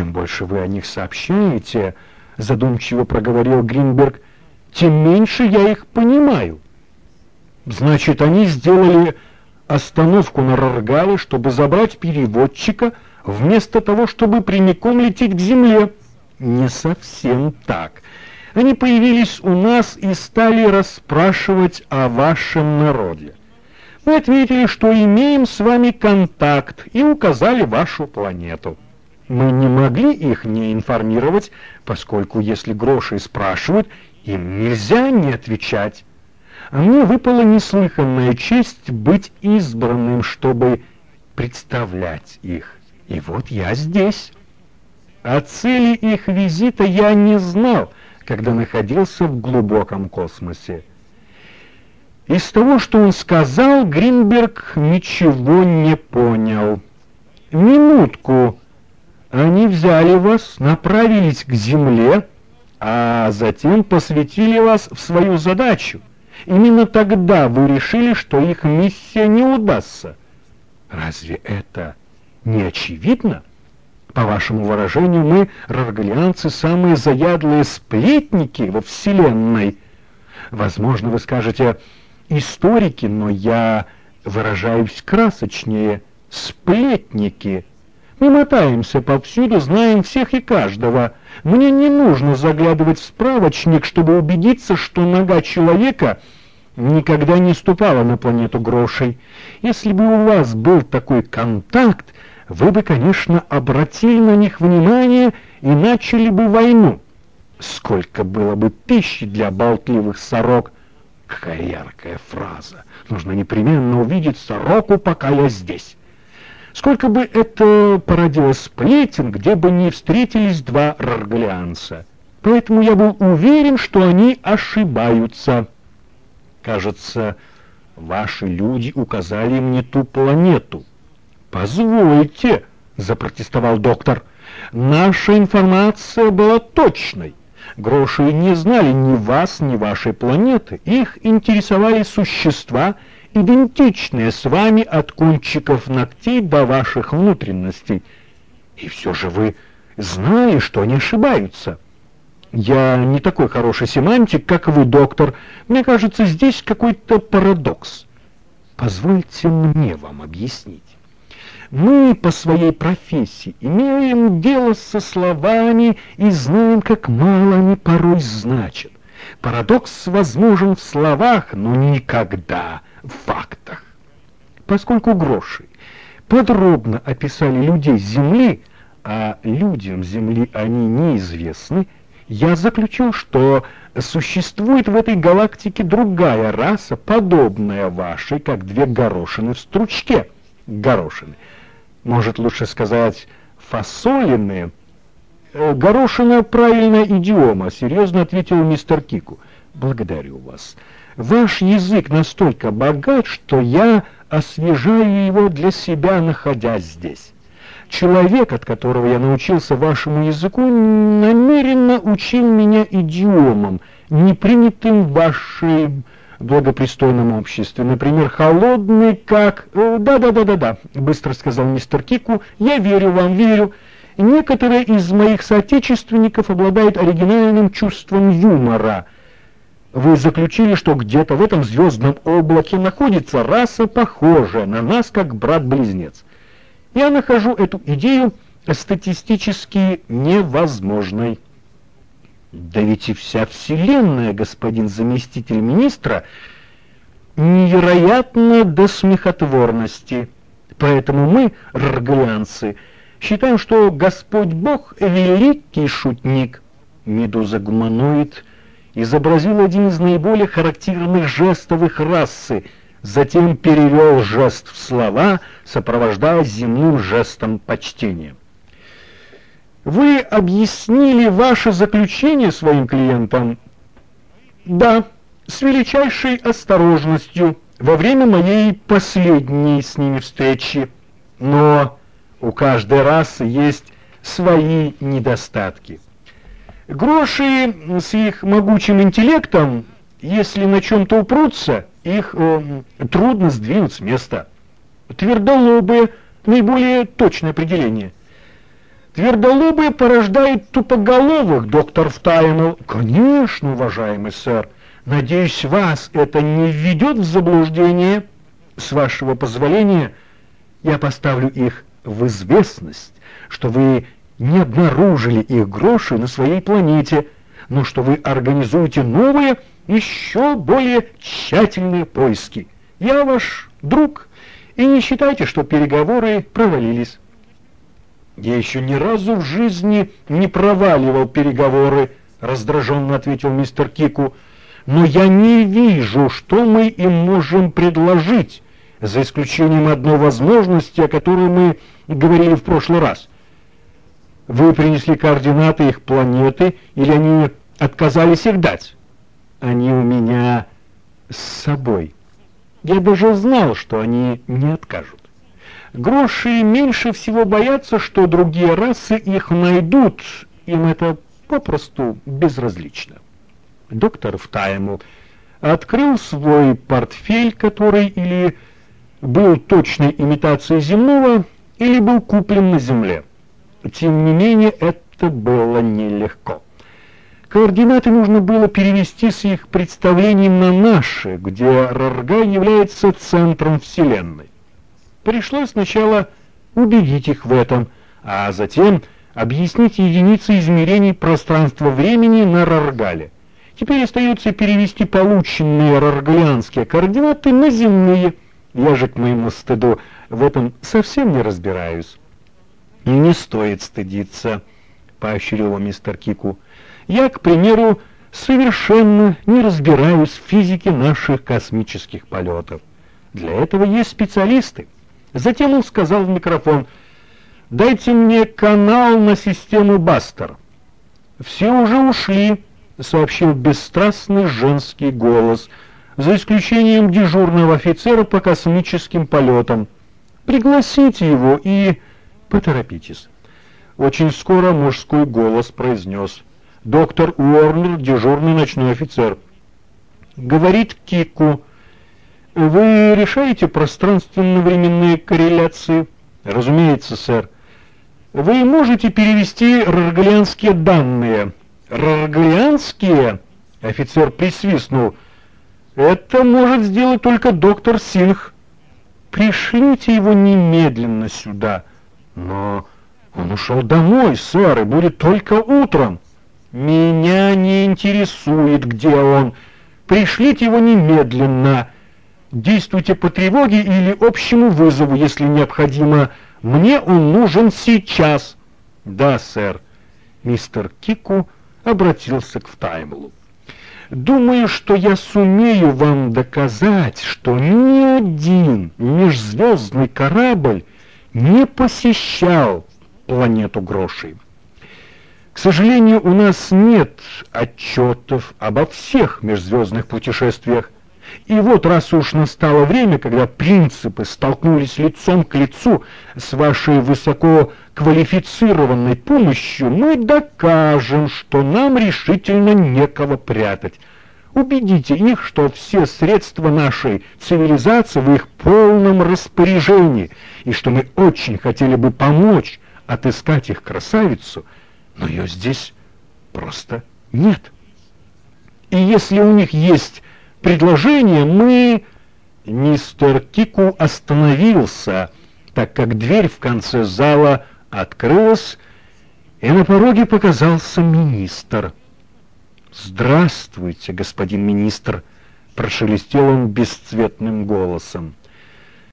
Чем больше вы о них сообщаете, задумчиво проговорил Гринберг, тем меньше я их понимаю. Значит, они сделали остановку на Раргале, чтобы забрать переводчика, вместо того, чтобы прямиком лететь к земле. Не совсем так. Они появились у нас и стали расспрашивать о вашем народе. Мы ответили, что имеем с вами контакт и указали вашу планету. Мы не могли их не информировать, поскольку если гроши спрашивают, им нельзя не отвечать. А мне выпала неслыханная честь быть избранным, чтобы представлять их. И вот я здесь. О цели их визита я не знал, когда находился в глубоком космосе. Из того, что он сказал, Гринберг ничего не понял. Минутку. Они взяли вас, направились к земле, а затем посвятили вас в свою задачу. Именно тогда вы решили, что их миссия не удастся. Разве это не очевидно? По вашему выражению, мы, раргалианцы, самые заядлые сплетники во Вселенной. Возможно, вы скажете историки, но я выражаюсь красочнее. Сплетники. Мы мотаемся повсюду, знаем всех и каждого. Мне не нужно заглядывать в справочник, чтобы убедиться, что нога человека никогда не ступала на планету грошей. Если бы у вас был такой контакт, вы бы, конечно, обратили на них внимание и начали бы войну. Сколько было бы пищи для болтливых сорок — Какая яркая фраза. Нужно непременно увидеть сороку, пока я здесь. Сколько бы это породило сплетен, где бы не встретились два раргалианца. Поэтому я был уверен, что они ошибаются. Кажется, ваши люди указали мне ту планету. Позвольте, запротестовал доктор. Наша информация была точной. Гроши не знали ни вас, ни вашей планеты. Их интересовали существа, идентичные с вами от кончиков ногтей до ваших внутренностей. И все же вы знали, что они ошибаются. Я не такой хороший семантик, как вы, доктор. Мне кажется, здесь какой-то парадокс. Позвольте мне вам объяснить. Мы по своей профессии имеем дело со словами и знаем, как мало они порой значат. Парадокс возможен в словах, но никогда в фактах. Поскольку гроши подробно описали людей Земли, а людям Земли они неизвестны, я заключил, что существует в этой галактике другая раса, подобная вашей, как две горошины в стручке. Горошины — может лучше сказать фасолины. Э, горошина правильная идиома, серьезно ответил мистер Кику. Благодарю вас. Ваш язык настолько богат, что я освежаю его для себя, находясь здесь. Человек, от которого я научился вашему языку, намеренно учил меня идиомам, не принятым в вашей благопристойном обществе. Например, холодный как... Да-да-да-да-да, быстро сказал мистер Кику. Я верю вам, верю. Некоторые из моих соотечественников обладают оригинальным чувством юмора. Вы заключили, что где-то в этом звездном облаке находится раса, похожая на нас, как брат-близнец. Я нахожу эту идею статистически невозможной. Да ведь и вся Вселенная, господин заместитель министра, невероятно до смехотворности. Поэтому мы, раргалианцы, считаем, что Господь Бог — великий шутник. Медуза-гуманоид изобразил один из наиболее характерных жестов их расы, затем перевел жест в слова, сопровождая земным жестом почтения. Вы объяснили ваше заключение своим клиентам? Да, с величайшей осторожностью во время моей последней с ними встречи. Но у каждой расы есть свои недостатки. Гроши с их могучим интеллектом, если на чем-то упрутся, их э, трудно сдвинуть с места. Твердолобые – наиболее точное определение – Твердолобые порождают тупоголовых, доктор Втаймл. Конечно, уважаемый сэр. Надеюсь, вас это не введет в заблуждение. С вашего позволения я поставлю их в известность, что вы не обнаружили их гроши на своей планете, но что вы организуете новые, еще более тщательные поиски. Я ваш друг, и не считайте, что переговоры провалились. Я еще ни разу в жизни не проваливал переговоры, раздраженно ответил мистер Кику. Но я не вижу, что мы им можем предложить, за исключением одной возможности, о которой мы говорили в прошлый раз. Вы принесли координаты их планеты, или они отказались их дать? Они у меня с собой. Я даже знал, что они не откажут. Гроши меньше всего боятся, что другие расы их найдут. Им это попросту безразлично. Доктор Втаймл открыл свой портфель, который или был точной имитацией земного, или был куплен на земле. Тем не менее, это было нелегко. Координаты нужно было перевести с их представлением на наши, где Рарга является центром Вселенной. Пришлось сначала убедить их в этом, а затем объяснить единицы измерений пространства-времени на Раргале. Теперь остается перевести полученные раргалианские координаты на земные. Я же, к моему стыду, в этом совсем не разбираюсь. «Не стоит стыдиться», — поощрил его мистер Кику. «Я, к примеру, совершенно не разбираюсь в физике наших космических полетов. Для этого есть специалисты». Затем он сказал в микрофон, «Дайте мне канал на систему Бастер». «Все уже ушли», — сообщил бесстрастный женский голос, «за исключением дежурного офицера по космическим полетам. Пригласите его и поторопитесь». Очень скоро мужской голос произнес, «Доктор Уорнер, дежурный ночной офицер». Говорит Кику, вы решаете пространственно-временные корреляции? Разумеется, сэр. Вы можете перевести рарглианские данные. Рарглианские? Офицер присвистнул. Это может сделать только доктор Синх. Пришлите его немедленно сюда. Но он ушел домой, сэр, и будет только утром. Меня не интересует, где он. Пришлите его немедленно. Действуйте по тревоге или общему вызову, если необходимо. Мне он нужен сейчас. Да, сэр. Мистер Кику обратился к Втаймлу. Думаю, что я сумею вам доказать, что ни один межзвездный корабль не посещал планету Грошей. К сожалению, у нас нет отчетов обо всех межзвездных путешествиях. И вот раз уж настало время, когда принципы столкнулись лицом к лицу с вашей высоко квалифицированной помощью, мы докажем, что нам решительно некого прятать. Убедите их, что все средства нашей цивилизации в их полном распоряжении, и что мы очень хотели бы помочь отыскать их красавицу, но ее здесь просто нет. И если у них есть предложение мы... Мистер Кику остановился, так как дверь в конце зала открылась, и на пороге показался министр. «Здравствуйте, господин министр!» — прошелестел он бесцветным голосом.